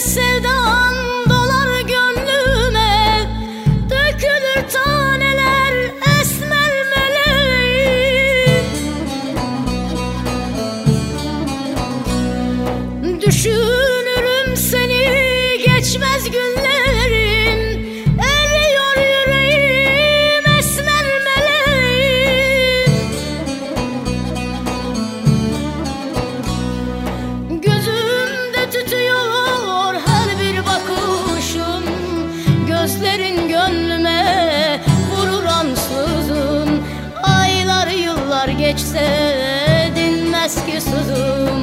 sevdan dolar gönlüme. Dökülür taneler esmer meleğim Düşünürüm seni geçmez günler. geçse dinmez ki sözüm.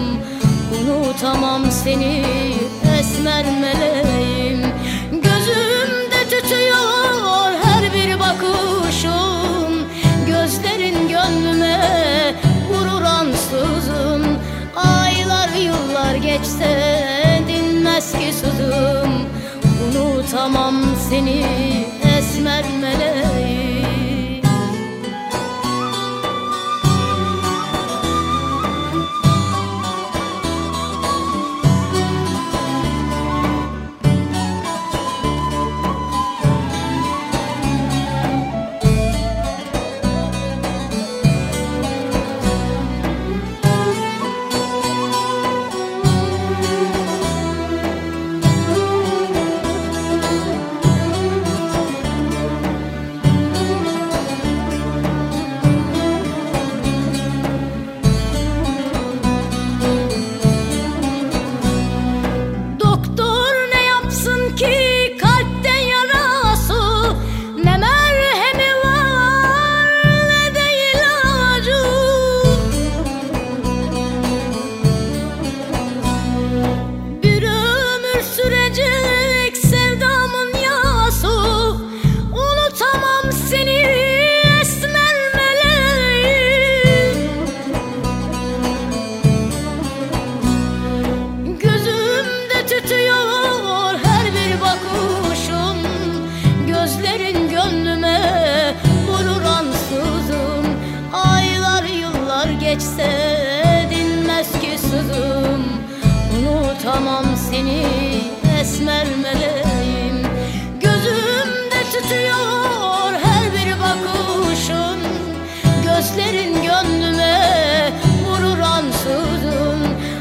Unutamam seni esmer meleğim. Gözümde tütüyor her bir bakışın Gözlerin gönlüme vurur ansızın. Aylar yıllar geçse dinmez ki sözüm. Unutamam seni esmer meleğim. Unutamam seni esmer meleğim. Gözümde tütüyor her bir bakışın. Gözlerin gönlüme vurur ansızın.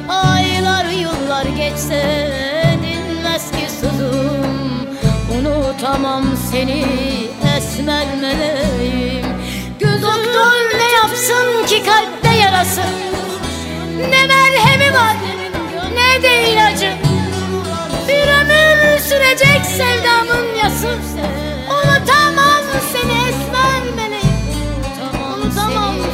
Aylar yıllar geçse dinmez ki sızım Unutamam seni esmer meleğim sevdamın yasın sen Unutamam seni esmer meleğim Unutamam, unutamam seni.